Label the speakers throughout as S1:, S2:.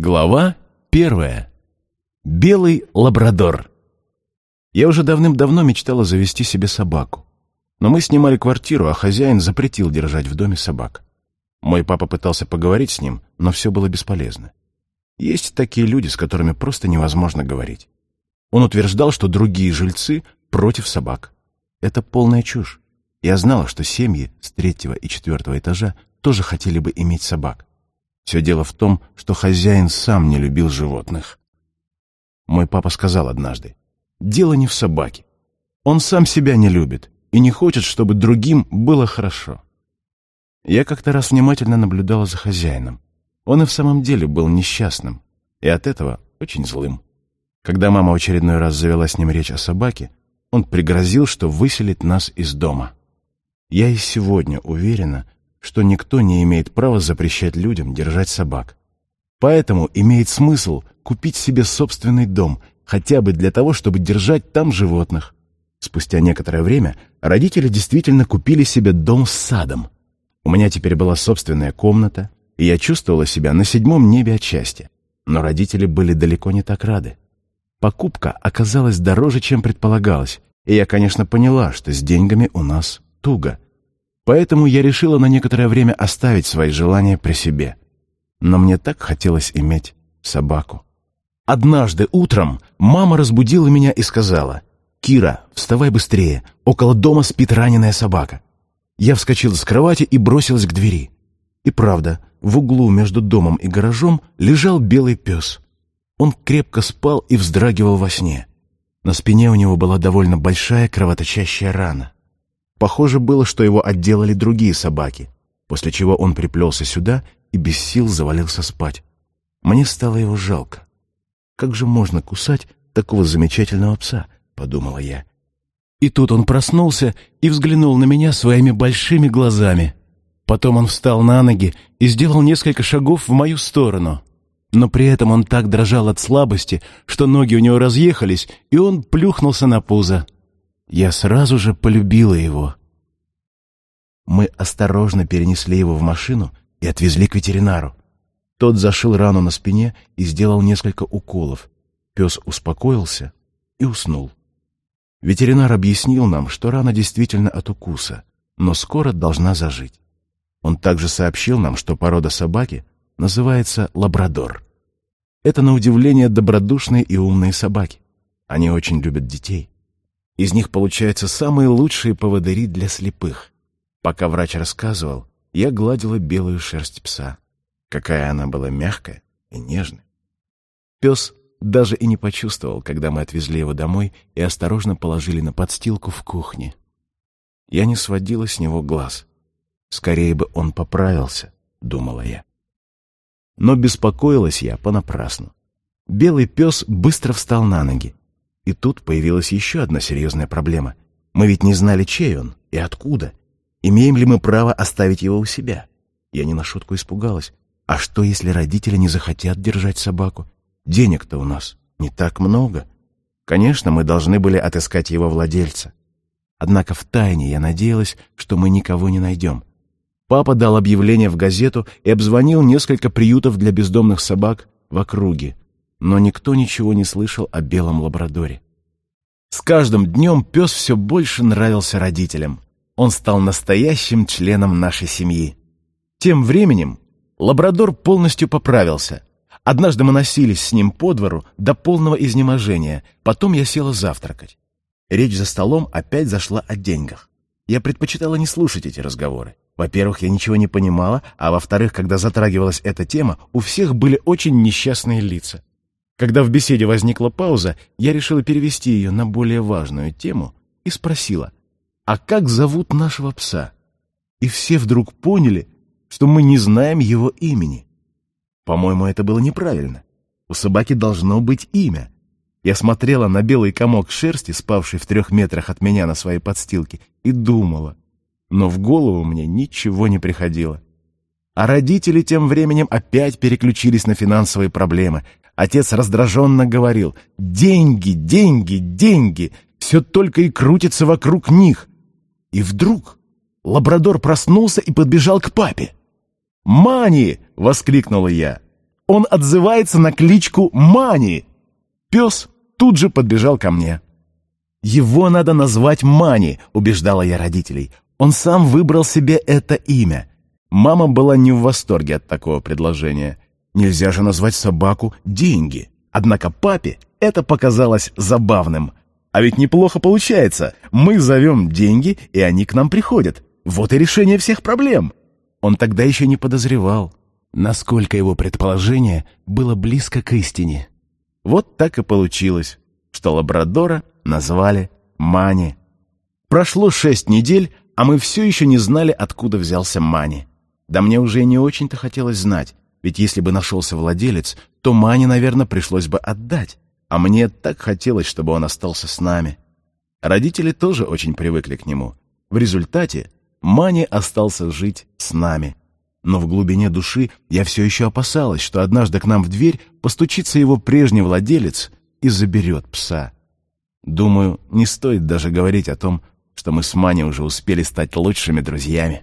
S1: Глава первая. Белый лабрадор. Я уже давным-давно мечтала завести себе собаку. Но мы снимали квартиру, а хозяин запретил держать в доме собак. Мой папа пытался поговорить с ним, но все было бесполезно. Есть такие люди, с которыми просто невозможно говорить. Он утверждал, что другие жильцы против собак. Это полная чушь. Я знала, что семьи с третьего и четвертого этажа тоже хотели бы иметь собак. Все дело в том, что хозяин сам не любил животных. Мой папа сказал однажды, «Дело не в собаке. Он сам себя не любит и не хочет, чтобы другим было хорошо». Я как-то раз внимательно наблюдала за хозяином. Он и в самом деле был несчастным, и от этого очень злым. Когда мама очередной раз завела с ним речь о собаке, он пригрозил, что выселит нас из дома. Я и сегодня уверена, что никто не имеет права запрещать людям держать собак. Поэтому имеет смысл купить себе собственный дом, хотя бы для того, чтобы держать там животных. Спустя некоторое время родители действительно купили себе дом с садом. У меня теперь была собственная комната, и я чувствовала себя на седьмом небе от счастья. Но родители были далеко не так рады. Покупка оказалась дороже, чем предполагалось, и я, конечно, поняла, что с деньгами у нас туго – Поэтому я решила на некоторое время оставить свои желания при себе. Но мне так хотелось иметь собаку. Однажды утром мама разбудила меня и сказала, «Кира, вставай быстрее, около дома спит раненая собака». Я вскочила с кровати и бросилась к двери. И правда, в углу между домом и гаражом лежал белый пес. Он крепко спал и вздрагивал во сне. На спине у него была довольно большая кровоточащая рана. Похоже было, что его отделали другие собаки, после чего он приплелся сюда и без сил завалился спать. Мне стало его жалко. «Как же можно кусать такого замечательного пса?» — подумала я. И тут он проснулся и взглянул на меня своими большими глазами. Потом он встал на ноги и сделал несколько шагов в мою сторону. Но при этом он так дрожал от слабости, что ноги у него разъехались, и он плюхнулся на пузо. Я сразу же полюбила его. Мы осторожно перенесли его в машину и отвезли к ветеринару. Тот зашил рану на спине и сделал несколько уколов. Пес успокоился и уснул. Ветеринар объяснил нам, что рана действительно от укуса, но скоро должна зажить. Он также сообщил нам, что порода собаки называется лабрадор. Это, на удивление, добродушные и умные собаки. Они очень любят детей. Из них получаются самые лучшие поводыри для слепых. Пока врач рассказывал, я гладила белую шерсть пса. Какая она была мягкая и нежная. Пес даже и не почувствовал, когда мы отвезли его домой и осторожно положили на подстилку в кухне. Я не сводила с него глаз. Скорее бы он поправился, думала я. Но беспокоилась я понапрасну. Белый пес быстро встал на ноги. И тут появилась еще одна серьезная проблема. Мы ведь не знали, чей он и откуда. Имеем ли мы право оставить его у себя? Я не на шутку испугалась. А что, если родители не захотят держать собаку? Денег-то у нас не так много. Конечно, мы должны были отыскать его владельца. Однако втайне я надеялась, что мы никого не найдем. Папа дал объявление в газету и обзвонил несколько приютов для бездомных собак в округе но никто ничего не слышал о белом лабрадоре. С каждым днем пес все больше нравился родителям. Он стал настоящим членом нашей семьи. Тем временем лабрадор полностью поправился. Однажды мы носились с ним по двору до полного изнеможения, потом я села завтракать. Речь за столом опять зашла о деньгах. Я предпочитала не слушать эти разговоры. Во-первых, я ничего не понимала, а во-вторых, когда затрагивалась эта тема, у всех были очень несчастные лица. Когда в беседе возникла пауза, я решила перевести ее на более важную тему и спросила, «А как зовут нашего пса?» И все вдруг поняли, что мы не знаем его имени. По-моему, это было неправильно. У собаки должно быть имя. Я смотрела на белый комок шерсти, спавший в трех метрах от меня на своей подстилке, и думала. Но в голову мне ничего не приходило. А родители тем временем опять переключились на финансовые проблемы. Отец раздраженно говорил «Деньги, деньги, деньги!» Все только и крутится вокруг них. И вдруг лабрадор проснулся и подбежал к папе. «Мани!» — воскликнула я. Он отзывается на кличку Мани!» Пес тут же подбежал ко мне. «Его надо назвать Мани», — убеждала я родителей. «Он сам выбрал себе это имя». Мама была не в восторге от такого предложения. Нельзя же назвать собаку «деньги». Однако папе это показалось забавным. А ведь неплохо получается. Мы зовем деньги, и они к нам приходят. Вот и решение всех проблем. Он тогда еще не подозревал, насколько его предположение было близко к истине. Вот так и получилось, что лабрадора назвали Мани. Прошло шесть недель, а мы все еще не знали, откуда взялся Мани. Да мне уже не очень-то хотелось знать, ведь если бы нашелся владелец, то Мани, наверное, пришлось бы отдать. А мне так хотелось, чтобы он остался с нами. Родители тоже очень привыкли к нему. В результате Мани остался жить с нами. Но в глубине души я все еще опасалась, что однажды к нам в дверь постучится его прежний владелец и заберет пса. Думаю, не стоит даже говорить о том, что мы с Мани уже успели стать лучшими друзьями.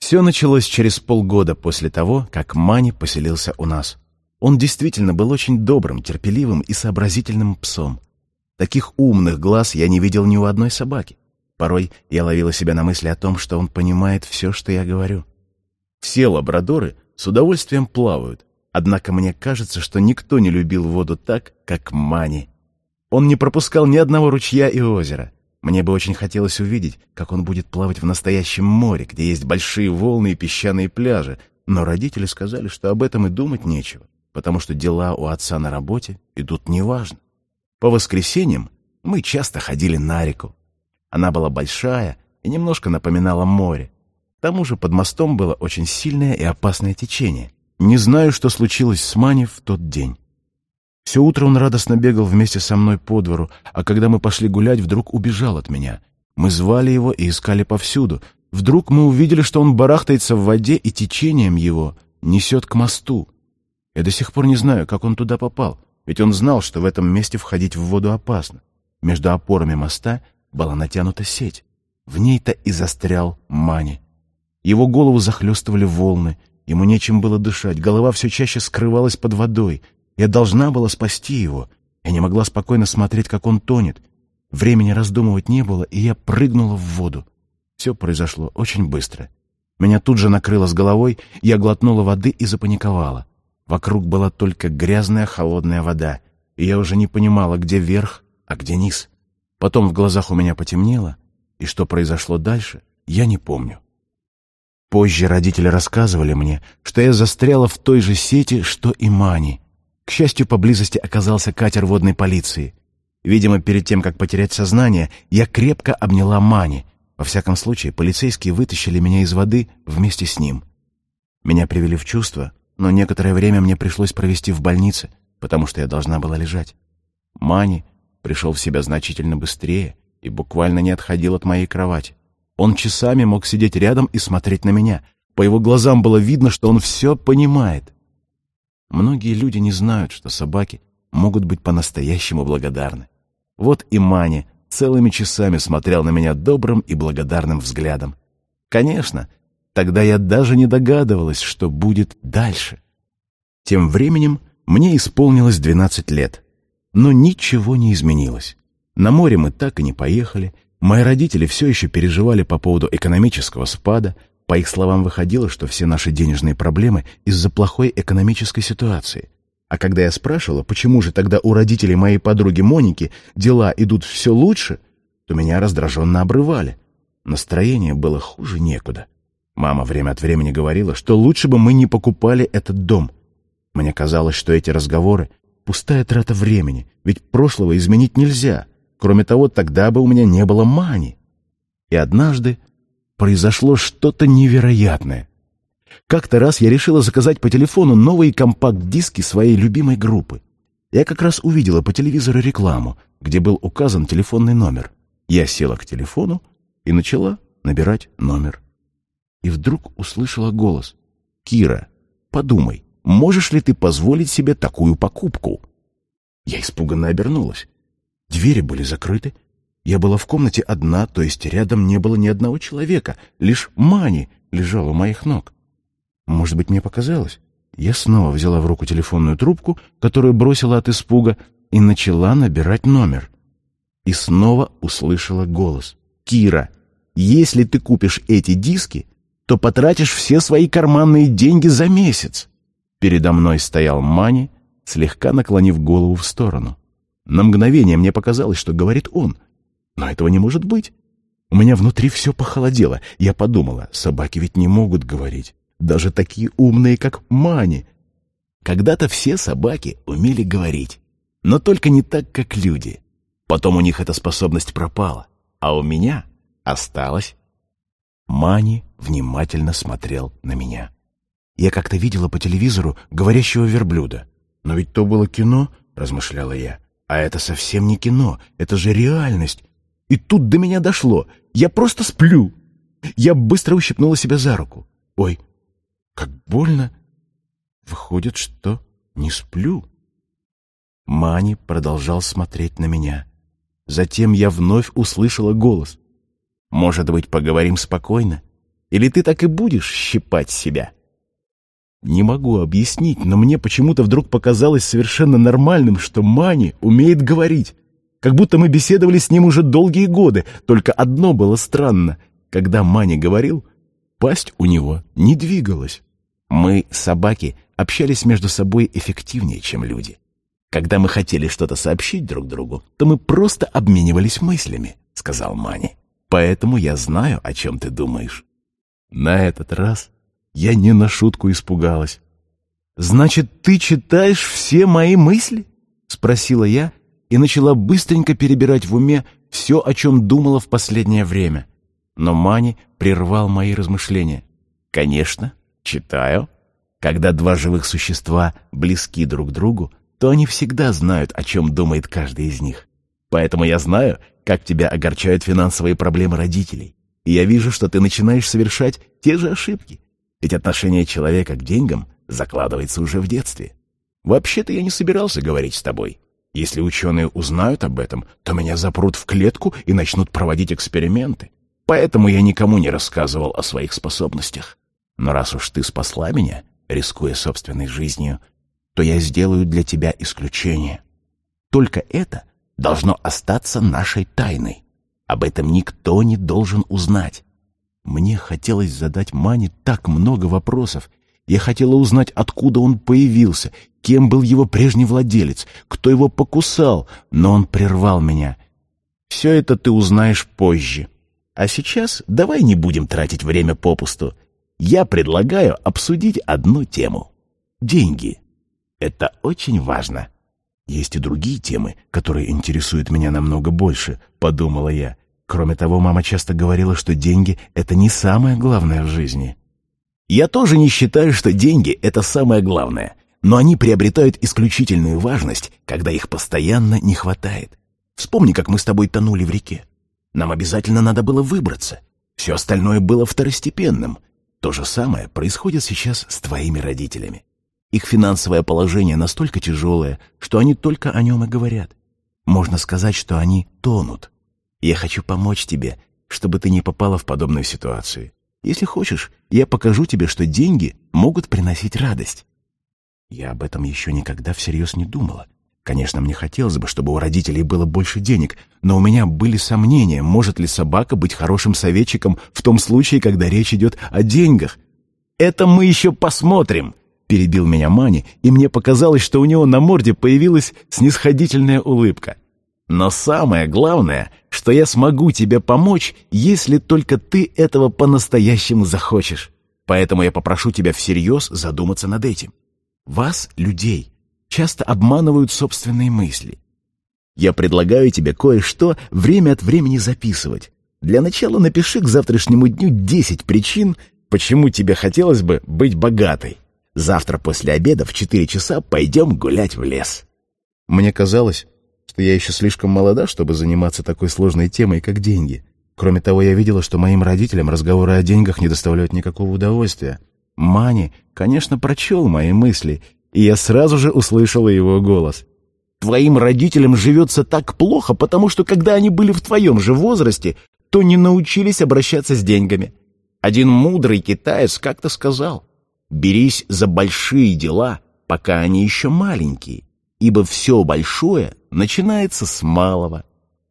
S1: Все началось через полгода после того, как Мани поселился у нас. Он действительно был очень добрым, терпеливым и сообразительным псом. Таких умных глаз я не видел ни у одной собаки. Порой я ловила себя на мысли о том, что он понимает все, что я говорю. Все лабрадоры с удовольствием плавают, однако мне кажется, что никто не любил воду так, как Мани. Он не пропускал ни одного ручья и озера. Мне бы очень хотелось увидеть, как он будет плавать в настоящем море, где есть большие волны и песчаные пляжи, но родители сказали, что об этом и думать нечего потому что дела у отца на работе идут неважно. По воскресеньям мы часто ходили на реку. Она была большая и немножко напоминала море. К тому же под мостом было очень сильное и опасное течение. Не знаю, что случилось с Мани в тот день. Все утро он радостно бегал вместе со мной по двору, а когда мы пошли гулять, вдруг убежал от меня. Мы звали его и искали повсюду. Вдруг мы увидели, что он барахтается в воде и течением его несет к мосту. Я до сих пор не знаю, как он туда попал, ведь он знал, что в этом месте входить в воду опасно. Между опорами моста была натянута сеть. В ней-то и застрял Мани. Его голову захлестывали волны, ему нечем было дышать, голова все чаще скрывалась под водой. Я должна была спасти его. Я не могла спокойно смотреть, как он тонет. Времени раздумывать не было, и я прыгнула в воду. Все произошло очень быстро. Меня тут же накрыло с головой, я глотнула воды и запаниковала. Вокруг была только грязная холодная вода, и я уже не понимала, где верх, а где низ. Потом в глазах у меня потемнело, и что произошло дальше, я не помню. Позже родители рассказывали мне, что я застряла в той же сети, что и Мани. К счастью, поблизости оказался катер водной полиции. Видимо, перед тем, как потерять сознание, я крепко обняла Мани. Во всяком случае, полицейские вытащили меня из воды вместе с ним. Меня привели в чувство, но некоторое время мне пришлось провести в больнице, потому что я должна была лежать. Мани пришел в себя значительно быстрее и буквально не отходил от моей кровати. Он часами мог сидеть рядом и смотреть на меня. По его глазам было видно, что он все понимает. Многие люди не знают, что собаки могут быть по-настоящему благодарны. Вот и Мани целыми часами смотрел на меня добрым и благодарным взглядом. Конечно, Тогда я даже не догадывалась, что будет дальше. Тем временем мне исполнилось 12 лет. Но ничего не изменилось. На море мы так и не поехали. Мои родители все еще переживали по поводу экономического спада. По их словам, выходило, что все наши денежные проблемы из-за плохой экономической ситуации. А когда я спрашивала, почему же тогда у родителей моей подруги Моники дела идут все лучше, то меня раздраженно обрывали. Настроение было хуже некуда. Мама время от времени говорила, что лучше бы мы не покупали этот дом. Мне казалось, что эти разговоры — пустая трата времени, ведь прошлого изменить нельзя. Кроме того, тогда бы у меня не было мани. И однажды произошло что-то невероятное. Как-то раз я решила заказать по телефону новые компакт-диски своей любимой группы. Я как раз увидела по телевизору рекламу, где был указан телефонный номер. Я села к телефону и начала набирать номер и вдруг услышала голос. «Кира, подумай, можешь ли ты позволить себе такую покупку?» Я испуганно обернулась. Двери были закрыты. Я была в комнате одна, то есть рядом не было ни одного человека, лишь Мани лежала у моих ног. Может быть, мне показалось. Я снова взяла в руку телефонную трубку, которую бросила от испуга, и начала набирать номер. И снова услышала голос. «Кира, если ты купишь эти диски, то потратишь все свои карманные деньги за месяц». Передо мной стоял Мани, слегка наклонив голову в сторону. На мгновение мне показалось, что говорит он. Но этого не может быть. У меня внутри все похолодело. Я подумала, собаки ведь не могут говорить. Даже такие умные, как Мани. Когда-то все собаки умели говорить. Но только не так, как люди. Потом у них эта способность пропала. А у меня осталась. Мани внимательно смотрел на меня. Я как-то видела по телевизору говорящего верблюда. Но ведь то было кино, размышляла я. А это совсем не кино, это же реальность. И тут до меня дошло. Я просто сплю. Я быстро ущипнула себя за руку. Ой, как больно. Выходит, что не сплю. Мани продолжал смотреть на меня. Затем я вновь услышала голос. «Может быть, поговорим спокойно? Или ты так и будешь щипать себя?» Не могу объяснить, но мне почему-то вдруг показалось совершенно нормальным, что Мани умеет говорить. Как будто мы беседовали с ним уже долгие годы, только одно было странно. Когда Мани говорил, пасть у него не двигалась. Мы, собаки, общались между собой эффективнее, чем люди. Когда мы хотели что-то сообщить друг другу, то мы просто обменивались мыслями, сказал Мани. Поэтому я знаю, о чем ты думаешь. На этот раз я не на шутку испугалась. «Значит, ты читаешь все мои мысли?» — спросила я и начала быстренько перебирать в уме все, о чем думала в последнее время. Но Мани прервал мои размышления. «Конечно, читаю. Когда два живых существа близки друг другу, то они всегда знают, о чем думает каждый из них. Поэтому я знаю, как тебя огорчают финансовые проблемы родителей. И я вижу, что ты начинаешь совершать те же ошибки. Ведь отношение человека к деньгам закладывается уже в детстве. Вообще-то я не собирался говорить с тобой. Если ученые узнают об этом, то меня запрут в клетку и начнут проводить эксперименты. Поэтому я никому не рассказывал о своих способностях. Но раз уж ты спасла меня, рискуя собственной жизнью, то я сделаю для тебя исключение. Только это должно остаться нашей тайной. Об этом никто не должен узнать. Мне хотелось задать Мане так много вопросов. Я хотела узнать, откуда он появился, кем был его прежний владелец, кто его покусал, но он прервал меня. «Все это ты узнаешь позже. А сейчас давай не будем тратить время попусту. Я предлагаю обсудить одну тему. Деньги. Это очень важно». «Есть и другие темы, которые интересуют меня намного больше», — подумала я. Кроме того, мама часто говорила, что деньги — это не самое главное в жизни. Я тоже не считаю, что деньги — это самое главное, но они приобретают исключительную важность, когда их постоянно не хватает. Вспомни, как мы с тобой тонули в реке. Нам обязательно надо было выбраться. Все остальное было второстепенным. То же самое происходит сейчас с твоими родителями. Их финансовое положение настолько тяжелое, что они только о нем и говорят. Можно сказать, что они тонут. Я хочу помочь тебе, чтобы ты не попала в подобную ситуацию. Если хочешь, я покажу тебе, что деньги могут приносить радость». Я об этом еще никогда всерьез не думала. Конечно, мне хотелось бы, чтобы у родителей было больше денег, но у меня были сомнения, может ли собака быть хорошим советчиком в том случае, когда речь идет о деньгах. «Это мы еще посмотрим», — перебил меня Мани, и мне показалось, что у него на морде появилась снисходительная улыбка. Но самое главное, что я смогу тебе помочь, если только ты этого по-настоящему захочешь. Поэтому я попрошу тебя всерьез задуматься над этим. Вас, людей, часто обманывают собственные мысли. Я предлагаю тебе кое-что время от времени записывать. Для начала напиши к завтрашнему дню 10 причин, почему тебе хотелось бы быть богатой. Завтра после обеда в 4 часа пойдем гулять в лес. Мне казалось, что я еще слишком молода, чтобы заниматься такой сложной темой, как деньги. Кроме того, я видела, что моим родителям разговоры о деньгах не доставляют никакого удовольствия. Мани, конечно, прочел мои мысли, и я сразу же услышала его голос. «Твоим родителям живется так плохо, потому что, когда они были в твоем же возрасте, то не научились обращаться с деньгами. Один мудрый китаец как-то сказал, берись за большие дела, пока они еще маленькие, ибо все большое начинается с малого.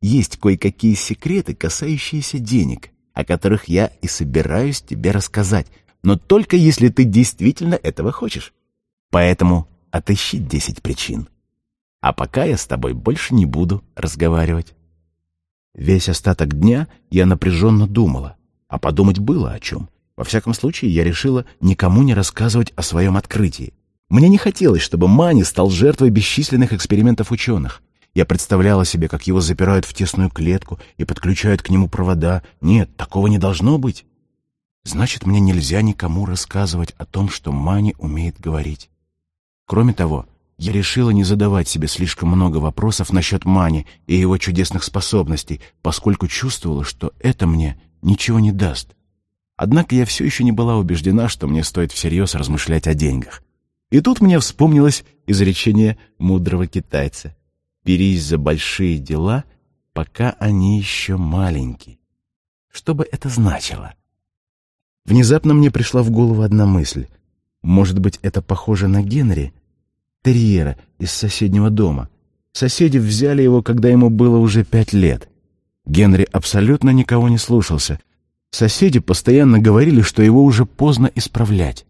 S1: Есть кое-какие секреты, касающиеся денег, о которых я и собираюсь тебе рассказать, но только если ты действительно этого хочешь. Поэтому отыщи десять причин. А пока я с тобой больше не буду разговаривать. Весь остаток дня я напряженно думала, а подумать было о чем. Во всяком случае, я решила никому не рассказывать о своем открытии. Мне не хотелось, чтобы Мани стал жертвой бесчисленных экспериментов ученых. Я представляла себе, как его запирают в тесную клетку и подключают к нему провода. Нет, такого не должно быть. Значит, мне нельзя никому рассказывать о том, что Мани умеет говорить. Кроме того, я решила не задавать себе слишком много вопросов насчет Мани и его чудесных способностей, поскольку чувствовала, что это мне ничего не даст. Однако я все еще не была убеждена, что мне стоит всерьез размышлять о деньгах. И тут мне вспомнилось изречение мудрого китайца. «Берись за большие дела, пока они еще маленькие». Что бы это значило? Внезапно мне пришла в голову одна мысль. Может быть, это похоже на Генри, терьера из соседнего дома. Соседи взяли его, когда ему было уже пять лет. Генри абсолютно никого не слушался. Соседи постоянно говорили, что его уже поздно исправлять.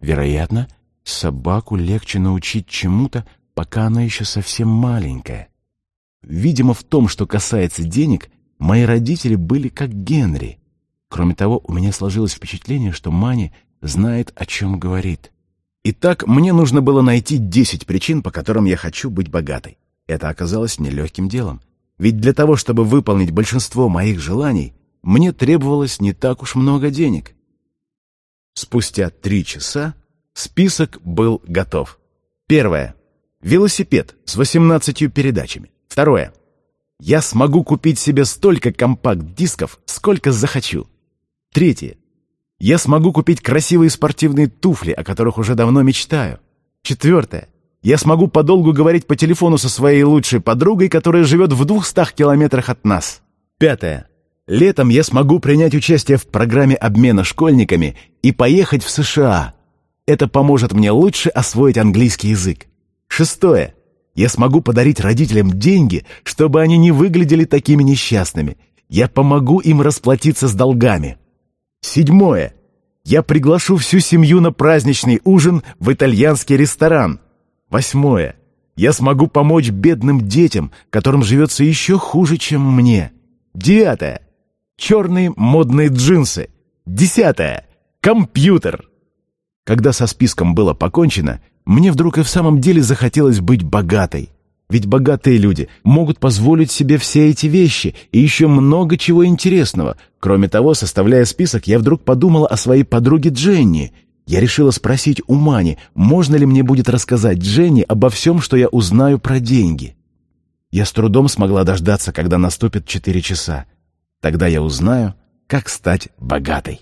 S1: Вероятно, Собаку легче научить чему-то, пока она еще совсем маленькая. Видимо, в том, что касается денег, мои родители были как Генри. Кроме того, у меня сложилось впечатление, что Мани знает, о чем говорит. Итак, мне нужно было найти 10 причин, по которым я хочу быть богатой. Это оказалось нелегким делом. Ведь для того, чтобы выполнить большинство моих желаний, мне требовалось не так уж много денег. Спустя три часа Список был готов. Первое. Велосипед с 18 передачами. Второе. Я смогу купить себе столько компакт-дисков, сколько захочу. Третье. Я смогу купить красивые спортивные туфли, о которых уже давно мечтаю. Четвертое. Я смогу подолгу говорить по телефону со своей лучшей подругой, которая живет в двухстах километрах от нас. Пятое. Летом я смогу принять участие в программе обмена школьниками и поехать в США, это поможет мне лучше освоить английский язык. Шестое. Я смогу подарить родителям деньги, чтобы они не выглядели такими несчастными. Я помогу им расплатиться с долгами. Седьмое. Я приглашу всю семью на праздничный ужин в итальянский ресторан. Восьмое. Я смогу помочь бедным детям, которым живется еще хуже, чем мне. Девятое. Черные модные джинсы. Десятое. Компьютер. Когда со списком было покончено, мне вдруг и в самом деле захотелось быть богатой. Ведь богатые люди могут позволить себе все эти вещи и еще много чего интересного. Кроме того, составляя список, я вдруг подумала о своей подруге Дженни. Я решила спросить у Мани, можно ли мне будет рассказать Дженни обо всем, что я узнаю про деньги. Я с трудом смогла дождаться, когда наступит четыре часа. Тогда я узнаю, как стать богатой.